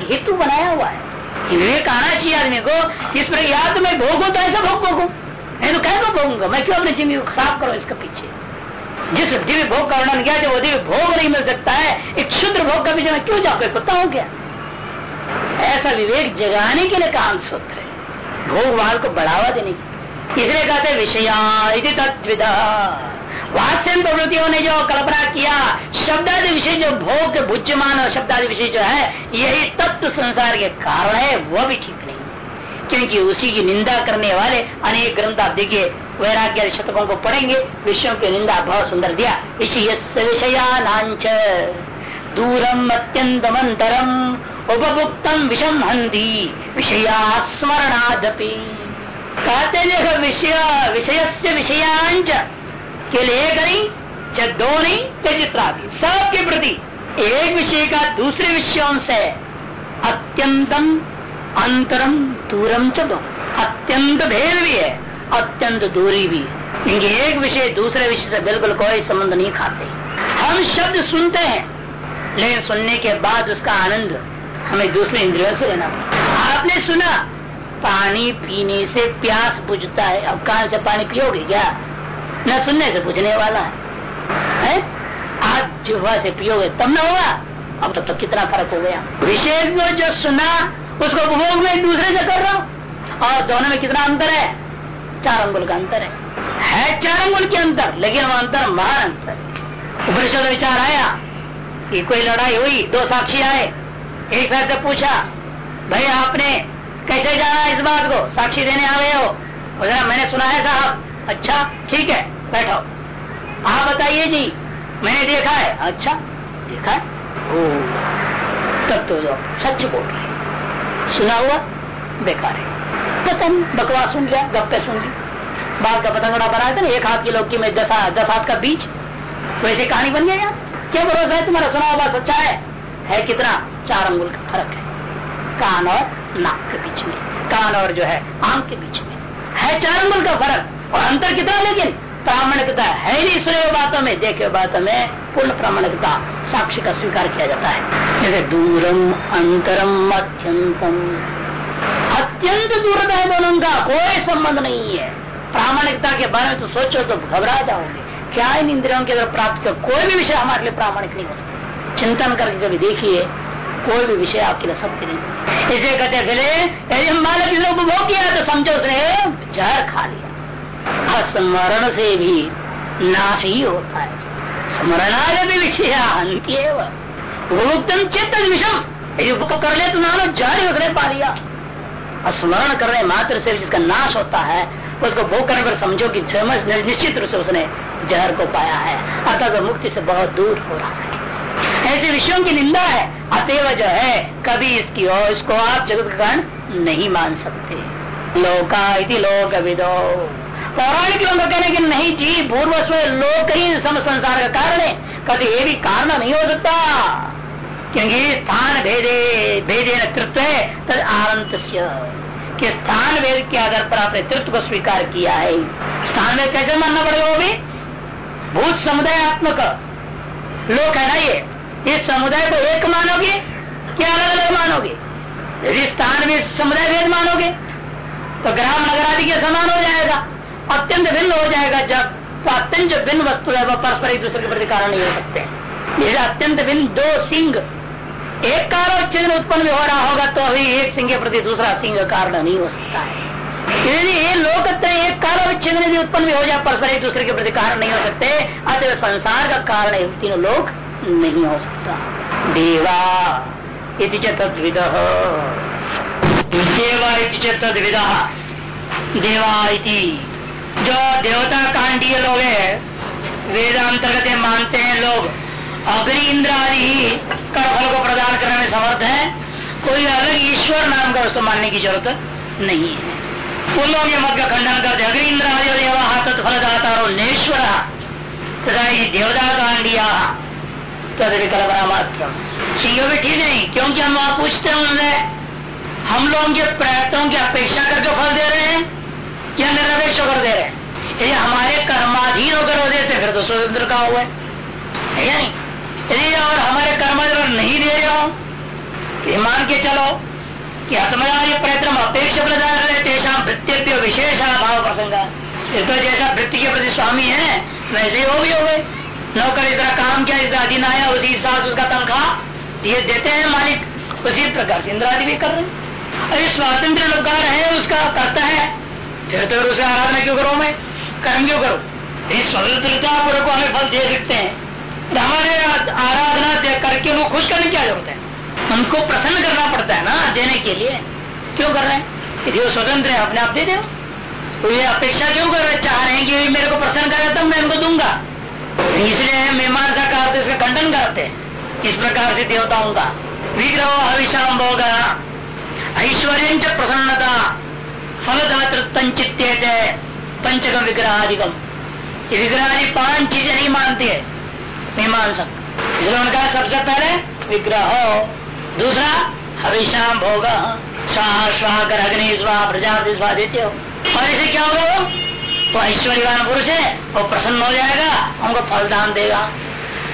[SPEAKER 1] हेतु बनाया हुआ है। विवेक आना चाहिए आदमी को, इस पर या तो मैं भोगू तो ऐसा भोग भोगू। मैं तो कह भोगूँगा? मैं क्यों अपनी ज़िंदगी को खराब करूँ इसके पीछे? जिस दिव्य भोग का वर्णन किया जो वो दिव्य भोग नहीं मिल सकता है, एक शुद्ध भोग का पीछे मैं क्यों जाऊँ? कुत्ता हूँ क्या? ऐसा विवेक जगाने के लिए काम सूत्र है। भोगवाद को बढ़ावा देने की इसलिए कहते विषया तत्विदा वाचन प्रवृत्तियों ने जो कल्पना किया, शब्दादि विषय जो भोग के भुज्यमान और शब्दादि विषय जो है, यही तत्व संसार के कारण है वह भी ठीक नहीं। क्योंकि उसी की निंदा करने वाले अनेक ग्रंथ आप देखिए, वैराग्य शतकों को पढ़ेंगे, विषयों की निंदा बहुत सुंदर दिया। इसी विषयानाच दूरम अत्यंतमंतरम उपभुक्तम विषम हंदी विषया स्मरणादपि। कहते देखो, विषय विषय से विषयांच के लिए करी चाहे दो नहीं चाहे जितना भी सबके प्रति एक विषय का दूसरे विषयों से अत्यंतम, अंतरम, दूरम च दो। अत्यंत भेद भी है, अत्यंत दूरी भी क्योंकि एक विषय दूसरे विषय से बिल्कुल कोई संबंध नहीं खाते। हम शब्द सुनते हैं, लेकिन सुनने के बाद उसका आनंद हमें दूसरे इंद्रियों से लेना आपने सुना पानी पीने से प्यास बुझता है अब कहा से पानी पियोगे क्या? न सुनने से बुझने वाला है, है? आज जिह्वा से पियोगे तब न होगा। अब तब तो कितना फ़र्क हो गया। विशेष को जो सुना उसको उपभोग में दूसरे से कर रहा हूँ। और दोनों में कितना अंतर है? चार अंगुल का अंतर है। है चार अंगुल के अंतर लेकिन वो अंतर महान अंतर उपनिषद विचार आया कि कोई लड़ाई हुई दो साक्षी आए एक साथ से पूछा, भाई आपने कैसे जाना इस बात को? साक्षी देने आ गए हो? बोला मैंने सुना है। साहब अच्छा ठीक है, बैठो। आप बताइए जी, मैंने देखा है। अच्छा देखा है? ओ, तब तो सच बोल रहे सुना हुआ? बेकार है। पता नहीं, बकवास सुन लिया, गप्पे सुन ली। बात का पतंग बड़ा बना था एक हाथ की लोग की में दस दस हाथ का बीच। वैसे कहानी बन गया यार। क्या भरोसा है तुम्हारा सुना हुआ, सच्चा है? है कितना? चार अंगुल का फ़र्क है। कान और नाक के बीच में। कान और जो है, आँख के बीच में। है चार अंगुल का फ़र्क। और अंतर कितना लेकिन? प्रामाणिकता है नहीं सुने बातों में देखे बातों में, पूर्ण प्रामाणिकता साक्षी का स्वीकार किया जाता है। जैसे दूरम, अंतरम अत्यंतम अत्यंत दूरता है दोनों का, कोई संबंध नहीं है। प्रामाणिकता के बारे में तो सोचो तो घबरा जाओगे। क्या इन इंद्रियों के अंदर प्राप्त कर कोई भी विषय हमारे लिए प्रामाणिक नहीं हो सकता। चिंतन करके कभी देखिए, कोई भी विषय आपके लिए सत्य नहीं। इसे कहते फिर यदि हम मालक किसी उपभोग किया तो समझो उसने जहर खा लिया। स्मरण से भी नाश ही होता है। स्मरणाद भी विषय अंत्य चित्त विषम। यदि उपभोग कर ले तो नानो जहर उसने पा लिया। स्मरण करने मात्र से जिसका नाश होता है, उसको भोग करने पर समझो कि निश्चित रूप से उसने जहर को पाया है। अतः मुक्ति से बहुत दूर हो रहा है। ऐसे विषयों की निंदा है। अतएव जो है, कभी इसकी और इसको आप जगत का कारण नहीं मान सकते। लोका इति लोक विदो पौराणिक लोग कहने की नहीं, जी पूर्व लोक ही सम संसार का कारण है। कभी ये भी कारण नहीं हो सकता। क्योंकि स्थान भेदे भेदे न तृत्व है, तद आनंत कि स्थान भेद के आधार पर आपने तृत्व को स्वीकार किया है। स्थान में कैसे मानना पड़ेगा वो भी? भूत समुदायात्मक लोग है, ये इस समुदाय को एक मानोगे क्या अलग अलग मानोगे? यदि स्थान में समुदाय भेद मानोगे तो ग्राम नगर आदि के समान हो जाएगा, अत्यंत भिन्न हो जाएगा जब तो अत्यंत जो भिन्न वस्तु है, वह परस्पर एक दूसरे के प्रति कारण नहीं हो सकते। जैसे अत्यंत भिन्न दो सिंह, एक कारण चिन्ह उत्पन्न भी हो रहा होगा तो अभी एक सिंह के प्रति दूसरा सिंह कारण नहीं हो सकता है। यदि लोग एक काल विच्छेद भी उत्पन्न भी हो जाए परस्पर एक दूसरे के प्रति कारण नहीं हो सकते। अतः संसार का कारण तीनों लोग नहीं हो सकता। देवा इति देवा इति देवा इति। जो देवता कांडीय लोग है, वेदांतर्गत मानते हैं लोग, अग्नि इंद्र आदि कर फल को प्रदान करने में समर्थ है। कोई अलग ईश्वर नाम का उसको मानने की ज़रूरत नहीं है। उन लोग ये मत का खंडन करते अग्नि इंद्र आदि देवा फलदाता नेश्वर। तथा देवता कांडिया तद विकल्पना मात्र सीओ भी ठीक नहीं, क्योंकि हम वहाँ पूछते हैं उनसे, हम लोगों के प्रयत्नों की अपेक्षा करके फल दे रहे हैं क्या निरपेक्ष होकर दे रहे हैं। यदि हमारे कर्माधीन होकर हो देते, फिर तो स्वतंत्र का हुआ है? यदि और हमारे कर्माधीन नहीं दे रहे हो मान के चलो। कि असमदाय प्रयत्न अपेक्षा प्रदान तेषा वृत्ति विशेष भाव प्रसंग तो जैसा वृत्ति के प्रति स्वामी है, वैसे ही वो भी हो गए। नौकर इतना काम किया इतना दिन आया, उसी हिसाब उसका तनख्वाह ये देते हैं मालिक। उसी प्रकार से इंद्रादि भी कर रहे हैं। अरे स्वातंत्र लोग है, उसका करता है। फिर तो उसे आराधना क्यों करो मैं कर्म क्यों करो? स्वतंत्रता पूर्व को हमें फल दे सकते हैं। हमारे आराधना करके उनको खुश करने क्या ज़रूरत है? उनको प्रसन्न करना पड़ता है ना देने के लिए। क्यों कर रहे हैं? वो स्वतंत्र है, अपने आप दे दो। तो ये अपेक्षा क्यों कर रहे चाह रहे हैं कि मेरे को प्रसन्न करे, तब मैं इनको दूँगा। इसलिए मीमांसा का अर्थ इसका खंडन करते इस प्रकार से देवताओं का। विग्रह हविषाम होगा ऐश्वर्य प्रसन्नता। फलदातृत्व चित्ते पंचकम विग्रहाधिकम ये विग्रह आदि पाँच चीज़ें नहीं मानती है। मीमांसक इसलिए उनका सबसे पहले विग्रह। दूसरा हविषाम भोग। स्वाहा स्वाहा कर अग्नि स्वाहा प्रजापति स्वाहा देते हो और इसे क्या होगा वो? वो ऐश्वर्यवान पुरुष है, वो प्रसन्न हो जाएगा, हमको फलदान देगा।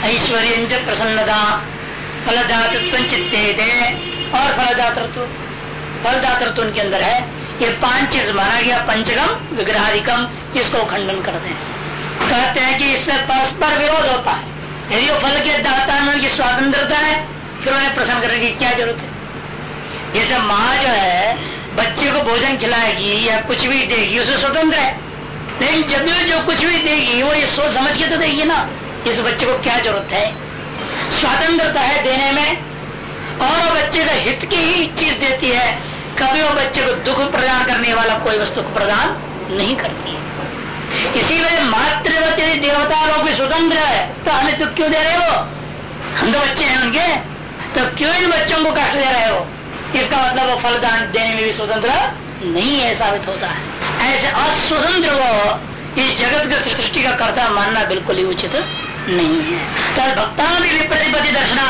[SPEAKER 1] ऐश्वर्य प्रसन्नता। फलदातृत्व चित्ते दे और फलदातृत्व? फलदातृत्व उनके अंदर है। ये पाँच चीज़ माना गया पंचगम विग्रहाधिकम इसको खंडन करते हैं। कहते हैं कि इसमें परस्पर विरोध होता है। यदि वो फल के दाता में उनकी स्वतंत्रता है फिर उन्हें प्रसन्न करने की क्या ज़रूरत है? जैसे माँ जो है, बच्चे को भोजन खिलाएगी या कुछ भी देगी, उसे स्वतंत्र है। लेकिन जब भी जो कुछ भी देगी, वो ये सोच समझ के तो देगी ना। इस बच्चे को क्या ज़रूरत है? स्वतंत्रता है देने में। और वो बच्चे का हित की ही चीज़ देती है। कभी वो बच्चे को दुख प्रदान करने वाला कोई वस्तु को प्रदान नहीं करती है। इसीलिए मातृवती देवता लोग भी स्वतंत्र है। तो हमें तो क्यों दे रहे हो? हम तो बच्चे हैं उनके। तो क्यों इन बच्चों को कष्ट दे रहे हो? इसका मतलब वो फलदान देने में भी स्वतंत्र नहीं है, साबित होता है। ऐसे अस्वतंत्र को इस जगत के सृष्टि का कर्ता मानना बिल्कुल ही उचित नहीं है। तो भक्ता भी विप्रतिपति दर्शना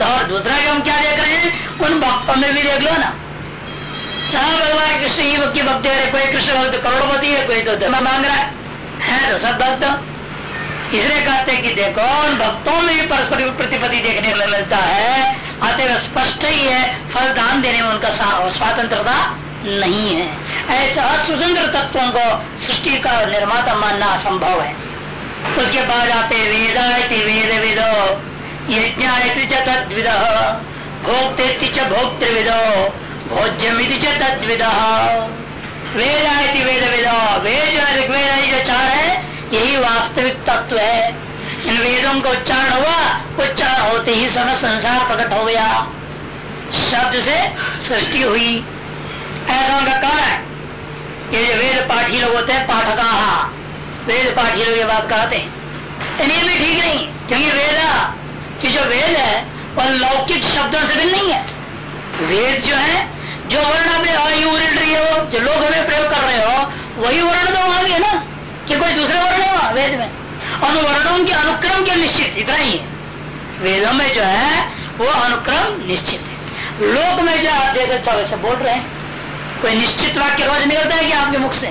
[SPEAKER 1] तो और दूसरा हम क्या देख रहे हैं? उन भक्तों में भी देख लो ना। सब भगवान कृष्ण ही भक्ति भक्ति है कोई कृष्ण भक्त करोड़पति है, कोई तो मांग रहा है तो सब भक्त। इसलिए कहते हैं कि देखो, उन भक्तों में भी परस्पर प्रतिपति देखने में मिलता है। अतः स्पष्ट ही है फल दान देने में उनका स्वतंत्रता नहीं है। ऐसे अस्वतंत्र तत्वों को सृष्टि का निर्माता मानना असंभव है। उसके बाद आते वेद वेद विदो यज्ञ तद्विद भोक्ते भोक्तृविदो, भोज्यमिति च तद्विद। वेद वेद विदो वेद ऋग्वेद चार है यही वास्तविक तत्व है। इन वेदों का उच्चारण हुआ, उच्चारण होते ही सब संसार प्रकट हो गया। शब्द से सृष्टि हुई। ऐसा उनका कारण है। ये जो वेद पाठी लोग होते हैं पाठका वेद पाठी लोग ये बात कहते हैं। ये भी ठीक नहीं, क्योंकि वेद, की जो वेद है, वह लौकिक शब्दों से भी नहीं है। वेद जो है, जो वर्ण उड़ रही हो, जो लोग हमें प्रयोग कर रहे हो, वही वर्ण तो वहाँ भी है ना। कि कोई दूसरे वर्ण है वहाँ वेद में। और वर्णों के अनुक्रम के निश्चित, इतना ही है। वेदों में जो है, वो अनुक्रम निश्चित है। लोक में जो आप जैसे अच्छा वैसे बोल रहे हैं, कोई निश्चित वाक्य रोज निकलता है कि आपके मुख से?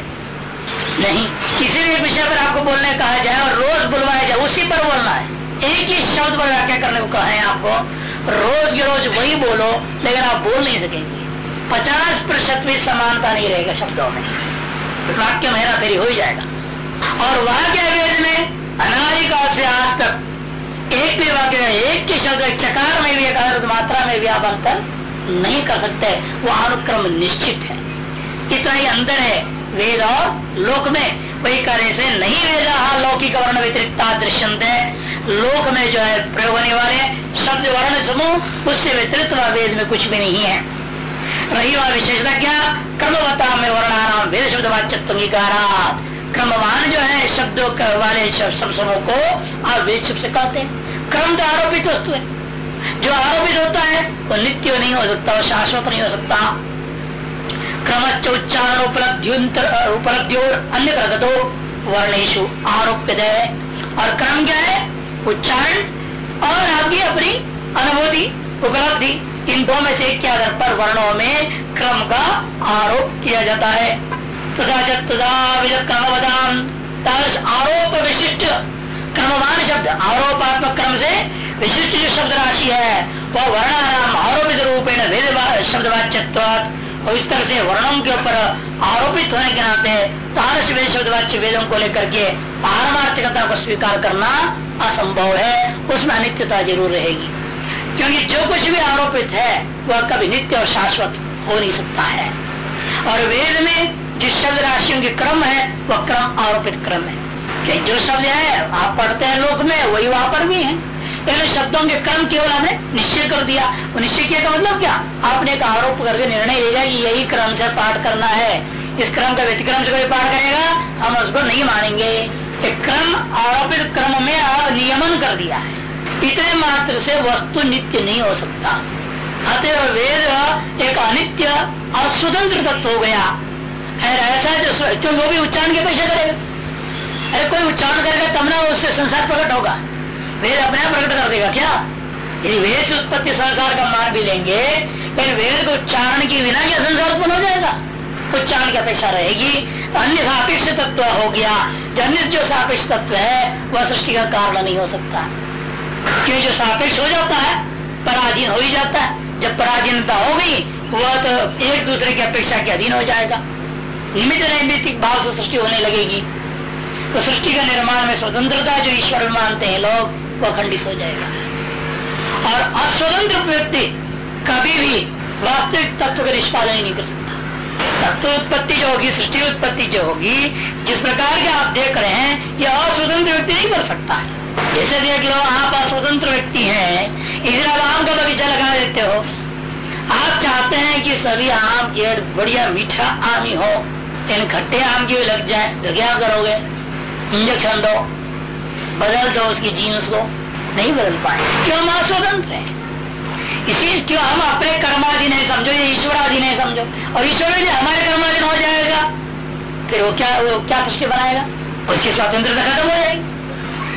[SPEAKER 1] नहीं। किसी भी विषय पर आपको बोलने कहा जाए और रोज बुलवाया जाए, उसी पर बोलना है। एक ही शब्द पर व्याख्या करने को कहा है आपको, रोज के रोज वही बोलो, लेकिन आप बोल नहीं सकेंगे। पचास प्रतिशत भी समानता नहीं रहेगा शब्दों में। वाक्य मेरा फेरी हो ही जाएगा। और वह क्या वेद में? अनादिकाल से आज तक एक भी वाक्य एक के शब्द चकार में भी एक मात्रा में भी आप अंतर नहीं कर सकते। वो अनुक्रम निश्चित है। इतना ही अंदर है वेद और लोक में। वही कार्य से नहीं वेद लौकिक वर्ण व्यतिरिक्त दृश्यंत लोक में जो है प्रयोग होने वाले शब्द वर्ण समूह, उससे व्यतिरिक्त वेद में कुछ भी नहीं है। रही वह विशेषता क्या? कर्मवता में वर्णानाम, वेद शब्द वाच्यत्वंगीकारात क्रमवान जो है, शब्दों वाले शब्द को आप वेद शब्द से कहते हैं। क्रम तो आरोपित वस्तु है। जो आरोपित होता है, वो नित्य नहीं हो सकता, वो शाश्वत नहीं हो सकता। क्रमच उच्चारण उपलब्धि उपलब्धि और अन्य प्रगतो वर्णेशु आरोप्य दे और क्रम क्या है? उच्चारण और आपकी अपनी अनुभूति, उपलब्धि, इन दो में से एक के आधार पर वर्णों में क्रम का आरोप किया जाता है। तथा चुदा क्रमवदान आरोप विशिष्ट क्रमवान शब्द, आरोपात्मक क्रम से विशिष्ट जो शब्द राशि है, वह वर्णाराम आरोपित रूपेण वेद शब्द वाच्य इस तरह से वर्णों के ऊपर आरोपित होने के नाते तारस वेद शब्द वाच्य वेदों को लेकर के पारमार्थिकता को स्वीकार करना असंभव है। उसमें अनित्यता ज़रूर रहेगी। क्योंकि जो कुछ भी आरोपित है, वह कभी नित्य और शाश्वत हो नहीं सकता है। और वेद में जिस शब्द राशियों के क्रम है, वह क्रम आरोपित क्रम है। जो शब्द है, आप पढ़ते हैं लोक में, वही वहाँ पर भी है। पहले शब्दों के क्रम केवल हमने निश्चय कर दिया। निश्चय किया का मतलब क्या? आपने एक आरोप करके निर्णय लिया कि यही क्रम से पाठ करना है। इस क्रम का व्यतिक्रम से कोई पाठ करेगा, हम उसको नहीं मानेंगे। एक क्रम, आरोपित क्रम में आप नियमन कर दिया है। इतने मात्र से वस्तु नित्य नहीं हो सकता। अतः वेद एक अनित्य और स्वतंत्र तत्व हो गया। ऐसा जो क्यों? वो भी उच्चारण के पैसे करेगा। अरे कोई उच्चारण करेगा तब ना उससे संसार प्रकट होगा। वेद अपने प्रकट कर देगा क्या? यदि वेद से उत्पत्ति संसार का मान भी लेंगे लेकिन वेद को उच्चारण के बिना क्या संसार उत्पन्न हो जाएगा? उच्चारण की अपेक्षा रहेगी। तो अन्य सापेक्ष तत्व हो गया। जो अन्य जो सापेक्ष तत्व है, वह सृष्टि का कारण नहीं हो सकता। क्यों? जो सापेक्ष हो जाता है, पराधीन हो ही जाता है। जब पराधीनता होगी वह तो एक दूसरे की अपेक्षा के अधीन हो जाएगा। निमित्त नैमित्तिक भाव से सृष्टि होने लगेगी। तो सृष्टि का निर्माण में स्वतंत्रता जो ईश्वर मानते हैं, लोग, वह खंडित हो जाएगा। और अस्वतंत्र व्यक्ति कभी भी वास्तविक तत्व का निष्पादन नहीं कर सकता। तत्व उत्पत्ति जो होगी, सृष्टि उत्पत्ति जो होगी, जिस प्रकार के आप देख रहे हैं ये अस्वतंत्र व्यक्ति नहीं कर सकता। है जैसे देख लो, आप अस्वतंत्र व्यक्ति हैं, इधर आप आम का बगीचा लगा देते हो। आप चाहते हैं कि सभी आम पेड़ बढ़िया, मीठा आम ही हो। इन खट्टे आम की भी लग जाए तो क्या करोगे? इंजेक्शन दो। बदल दो उसकी जीन्स को। नहीं बदल पाए। क्यों हम अस्वतंत्र है? इसी क्यों हम अपने कर्माधीन नहीं समझो? ये ईश्वराधीन नहीं समझो? और ईश्वर यदि हमारे कर्माधीन हो जाएगा। फिर वो क्या वो क्या सृष्टि बनाएगा? उसकी स्वतंत्रता खत्म हो जाएगी।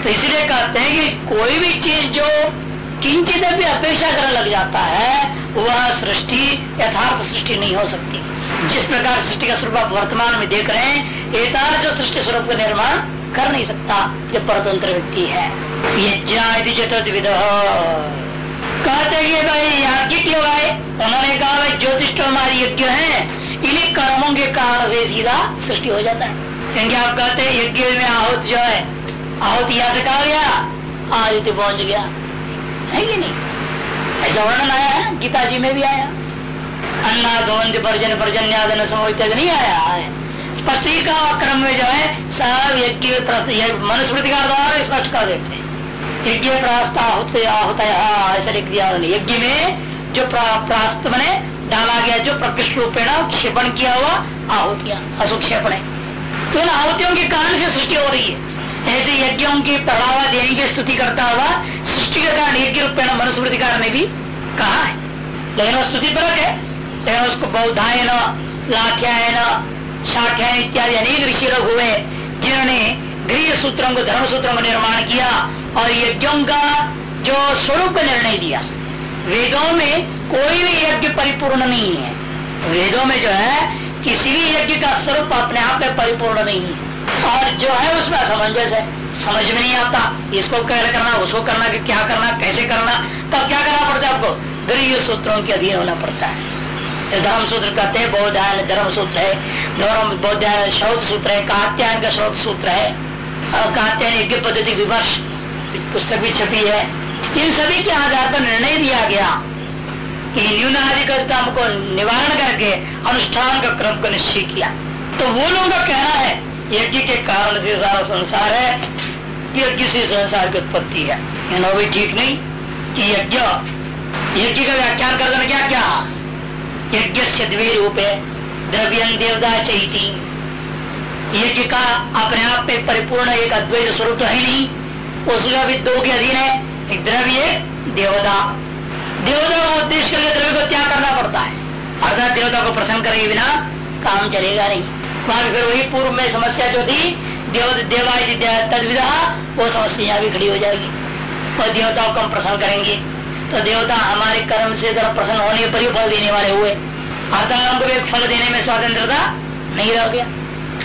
[SPEAKER 1] तो इसलिए कहते हैं कि कोई भी चीज़ जो किंचित भी अपेक्षा करने लग जाता है, वह सृष्टि, यथार्थ सृष्टि नहीं हो सकती। जिस प्रकार सृष्टि का स्वरूप वर्तमान में देख रहे हैं एक जो सृष्टि स्वरूप का निर्माण कर नहीं सकता ये परतंत्र व्यक्ति है। यज्ञ चतुर्थ विध कहते कि भाई याज्ञ क्यों आए, उन्होंने कहा, भाई ज्योतिष हमारी यज्ञ है। इन्हीं कर्मों के कारण से सीधा सृष्टि हो जाता है। क्योंकि आप कहते हैं, यज्ञ में आहुत जो है, आहुति यहाँ से कहा गया? आदित्य पहुँच गया। है कि नहीं? ऐसा वर्णन आया है? गीता जी में भी आया। अन्ना गोवंत पर्जन पर्जन यादन समो इत्यादि नहीं आया। है स्पष्टी का क्रम में जो है सब यज्ञ मनुस्मृति का द्वारा स्पष्ट कर देते यज्ञ प्रास्ता होते आहत ऐसा लिख दिया उन्होंने। यज्ञ में जो प्रास्त बने डाला गया जो प्रकृष्ट रूपेण क्षेपण किया हुआ, आहुतियाँ, असुक्षेपण तो इन आहुतियों के कारण से सृष्टि हो रही है। ऐसे यज्ञों की बढ़ावा देने की स्तुति करता हुआ सृष्टि के कारण यज्ञ रूप रूपेण मनुस्मृतिकार ने भी कहा है। लेकिन स्तुति परक है। लेकिन उसको बौद्धायन लाठ्यायन शाख्यायन इत्यादि अनेक ऋषि लोग हुए, जिन्होंने गृह सूत्रों को धर्म सूत्रों का निर्माण किया और यज्ञों का जो स्वरूप का निर्णय दिया। वेदों में कोई भी यज्ञ परिपूर्ण नहीं है। वेदों में जो है, किसी भी यज्ञ का स्वरूप अपने आप में परिपूर्ण नहीं है। और जो है उसमें असमंजस है समझ में नहीं आता। इसको कैसे करना, उसको करना कि क्या करना, कैसे करना, तब क्या करना पड़ता है आपको? गृह सूत्रों के अधीन होना पड़ता है। धर्म सूत्र कहते हैं बौद्धायन धर्म सूत्र है। धर्म बौद्धायन श्रोत सूत्र है, कात्यायन का श्रोत सूत्र है। और कात्यायन यज्ञ पद्धति विमर्श पुस्तक भी छपी है। इन सभी के आधार पर निर्णय दिया गया कि न्यूनाधिकता को निवारण करके अनुष्ठान का क्रम को निश्चय किया। तो वो लोगों का कहना है यज्ञ के कारण से सारा संसार है यज्ञ से संसार की उत्पत्ति है। वो भी ठीक नहीं कि यज्ञ। यज्ञ का व्याख्यान कर देना क्या क्या? यज्ञ से द्वे रूप है। द्रव्य देवता चैती। यज्ञ का अपने आप में परिपूर्ण एक अद्वैत स्वरूप तो है नहीं। उसका भी दो के अधीन है। एक द्रव्य देवता। देवता का उद्देश्य द्रव्य को त्याग करना पड़ता है। अर्थात देवता को प्रसन्न करेंगे बिना काम चलेगा नहीं। वहाँ फिर वही पूर्व में समस्या जो थी, देव देवा तदविधा, वो समस्या भी खड़ी हो जाएगी। और देवताओं को हम प्रसन्न करेंगे। तो देवता हमारे कर्म से जरा प्रसन्न होने पर ही फल देने वाले हुए। अर्थात हमको भी फल देने में स्वतंत्रता नहीं रह गया।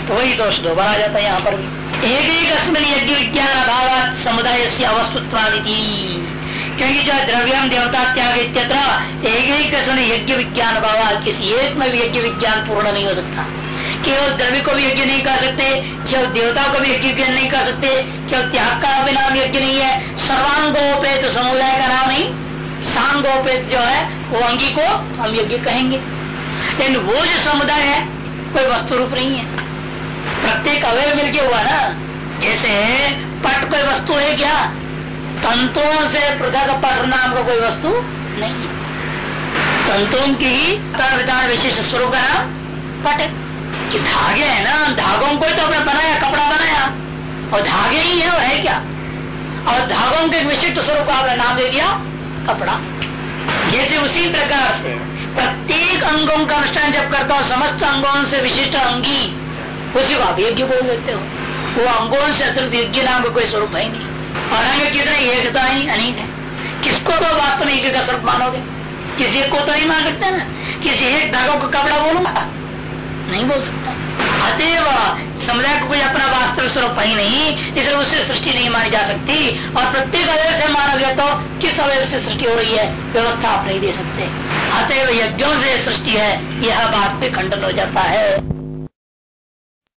[SPEAKER 1] तो वही दोष दोबारा आ जाता है यहाँ पर भी। एक ही कस्मिन यज्ञ विज्ञान अभाव समुदाय से अवस्तुत्वादिति। क्योंकि जो द्रव्यम देवता त्याग इत्यत्र एक कस्मिन यज्ञ विज्ञान अभाव किसी एक में भी यज्ञ विज्ञान पूर्ण नहीं हो सकता। केवल द्रव्य को भी यज्ञ नहीं कर सकते, केवल देवता को भी यज्ञ नहीं कर सकते, केवल त्याग का भी नाम यज्ञ नहीं है। सर्वांगोपेत समुदाय का नाम नहीं, सांगोपेत जो है, वो अंगी को हम यज्ञ कहेंगे। लेकिन वो जो समुदाय है, कोई वस्तु रूप नहीं है। प्रत्येक अवय मिलके हुआ ना। जैसे पट कोई वस्तु है क्या? तंतुओं से पृथक पट नाम का कोई वस्तु नहीं है। तंतुओं की विशेष स्वरूप का नाम पट धागे है ना धागों को तो अपने बनाया, कपड़ा बनाया। और धागे ही है और है क्या? और धागों के विशिष्ट स्वरूप का आपने नाम दे दिया, कपड़ा। जैसे उसी प्रकार से प्रत्येक अंगों का अनुष्ठान जब करता हो, समस्त अंगों से विशिष्ट अंगी, उसी को आप यज्ञ बोल देते हो। वो अंगों से अतिरिक्त यज्ञ नाम का कोई स्वरूप है नहीं। और हमें कितने एकता ही अनेक है। किसको तो वास्तव में यज्ञ का स्वरूप मानोगे? किसी को तो नहीं मान सकते ना। किसी एक धागों को कपड़ा बोलूँगा नहीं बोल सकता। अतएव समुदाय को कोई अपना वास्तविक स्वरूप ही नहीं इसलिए उससे सृष्टि नहीं मानी जा सकती, और प्रत्येक अवय से माना गया तो किस अवय से सृष्टि हो रही है, व्यवस्था आप नहीं दे सकते। अतएव यज्ञों से सृष्टि है, यह बात पे खंडन हो जाता है।